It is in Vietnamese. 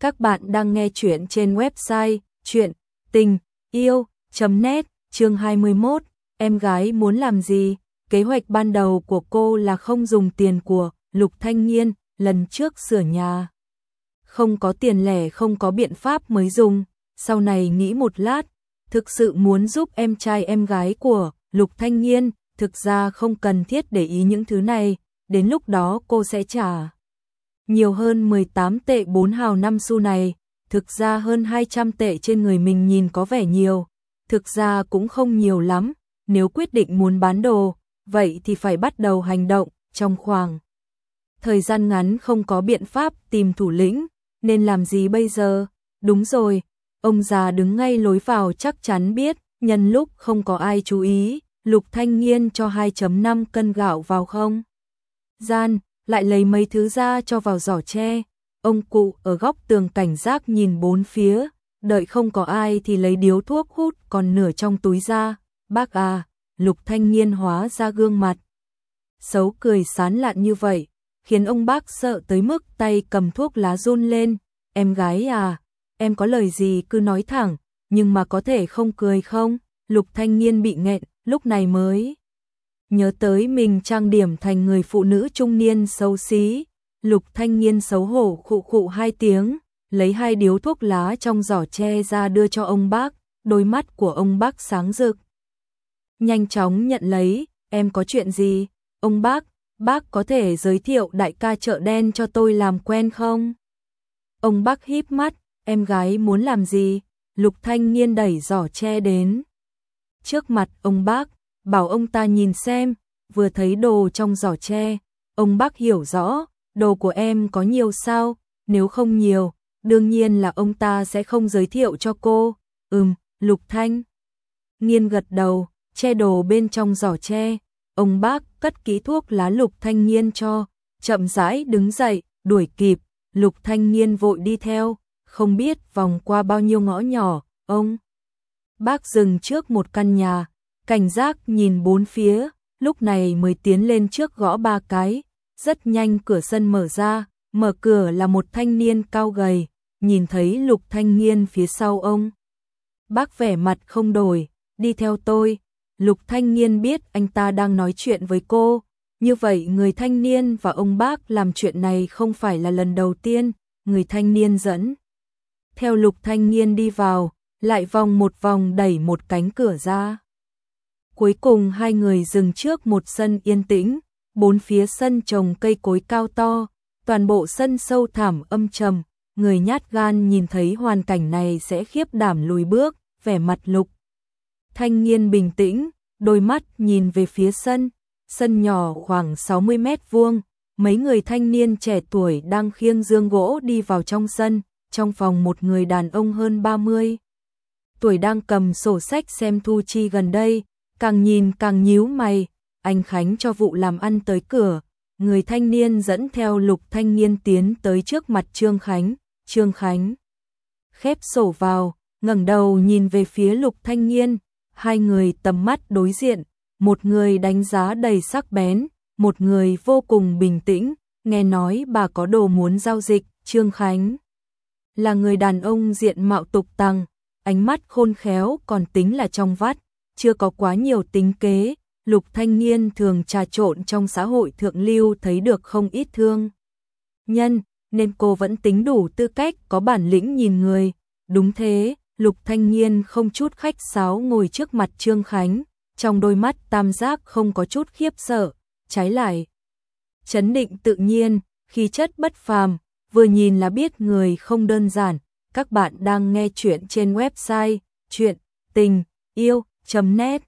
Các bạn đang nghe chuyện trên website chuyện tình yêu.net chương 21. Em gái muốn làm gì? Kế hoạch ban đầu của cô là không dùng tiền của Lục Thanh Nhiên lần trước sửa nhà. Không có tiền lẻ không có biện pháp mới dùng. Sau này nghĩ một lát, thực sự muốn giúp em trai em gái của Lục Thanh Nhiên, thực ra không cần thiết để ý những thứ này, đến lúc đó cô sẽ trả nhiều hơn 18 tệ 4 hào 5 xu này, thực ra hơn 200 tệ trên người mình nhìn có vẻ nhiều, thực ra cũng không nhiều lắm, nếu quyết định muốn bán đồ, vậy thì phải bắt đầu hành động, trong khoảng thời gian ngắn không có biện pháp tìm thủ lĩnh, nên làm gì bây giờ? Đúng rồi, ông già đứng ngay lối vào chắc chắn biết, nhân lúc không có ai chú ý, Lục Thanh Nghiên cho 2.5 cân gạo vào không? Gian, lại lấy mấy thứ ra cho vào giỏ tre. Ông cụ ở góc tường cảnh giác nhìn bốn phía, đợi không có ai thì lấy điếu thuốc hút còn nửa trong túi ra. Bác à, lục thanh niên hóa ra gương mặt. Xấu cười sán lạn như vậy, khiến ông bác sợ tới mức tay cầm thuốc lá run lên. Em gái à, em có lời gì cứ nói thẳng, nhưng mà có thể không cười không? Lục thanh niên bị nghẹn, lúc này mới nhớ tới mình trang điểm thành người phụ nữ trung niên xấu xí, lục thanh niên xấu hổ khụ khụ hai tiếng, lấy hai điếu thuốc lá trong giỏ tre ra đưa cho ông bác, đôi mắt của ông bác sáng rực. Nhanh chóng nhận lấy, em có chuyện gì? Ông bác, bác có thể giới thiệu đại ca chợ đen cho tôi làm quen không? Ông bác híp mắt, em gái muốn làm gì? Lục thanh niên đẩy giỏ tre đến. Trước mặt ông bác, bảo ông ta nhìn xem, vừa thấy đồ trong giỏ tre, ông bác hiểu rõ, đồ của em có nhiều sao, nếu không nhiều, đương nhiên là ông ta sẽ không giới thiệu cho cô. Ừm, Lục Thanh. Nghiên gật đầu, che đồ bên trong giỏ tre, ông bác cất ký thuốc lá Lục Thanh Nghiên cho, chậm rãi đứng dậy, đuổi kịp, Lục Thanh Nghiên vội đi theo, không biết vòng qua bao nhiêu ngõ nhỏ, ông. Bác dừng trước một căn nhà, cảnh giác nhìn bốn phía, lúc này mới tiến lên trước gõ ba cái, rất nhanh cửa sân mở ra, mở cửa là một thanh niên cao gầy, nhìn thấy lục thanh niên phía sau ông. Bác vẻ mặt không đổi, đi theo tôi, lục thanh niên biết anh ta đang nói chuyện với cô, như vậy người thanh niên và ông bác làm chuyện này không phải là lần đầu tiên, người thanh niên dẫn. Theo lục thanh niên đi vào, lại vòng một vòng đẩy một cánh cửa ra. Cuối cùng hai người dừng trước một sân yên tĩnh, bốn phía sân trồng cây cối cao to, toàn bộ sân sâu thẳm âm trầm, người nhát gan nhìn thấy hoàn cảnh này sẽ khiếp đảm lùi bước, vẻ mặt lục. Thanh niên bình tĩnh, đôi mắt nhìn về phía sân, sân nhỏ khoảng 60 mét vuông, mấy người thanh niên trẻ tuổi đang khiêng dương gỗ đi vào trong sân, trong phòng một người đàn ông hơn 30 tuổi đang cầm sổ sách xem thu chi gần đây, càng nhìn càng nhíu mày, anh Khánh cho vụ làm ăn tới cửa, người thanh niên dẫn theo lục thanh niên tiến tới trước mặt Trương Khánh, Trương Khánh khép sổ vào, ngẩng đầu nhìn về phía lục thanh niên, hai người tầm mắt đối diện, một người đánh giá đầy sắc bén, một người vô cùng bình tĩnh, nghe nói bà có đồ muốn giao dịch, Trương Khánh là người đàn ông diện mạo tục tăng, ánh mắt khôn khéo còn tính là trong vắt, chưa có quá nhiều tính kế, lục thanh niên thường trà trộn trong xã hội thượng lưu thấy được không ít thương. Nhân, nên cô vẫn tính đủ tư cách có bản lĩnh nhìn người. Đúng thế, lục thanh niên không chút khách sáo ngồi trước mặt Trương Khánh, trong đôi mắt tam giác không có chút khiếp sợ, trái lại. Chấn định tự nhiên, khí chất bất phàm, vừa nhìn là biết người không đơn giản. Các bạn đang nghe chuyện trên website chuyện tình yêu chấm nét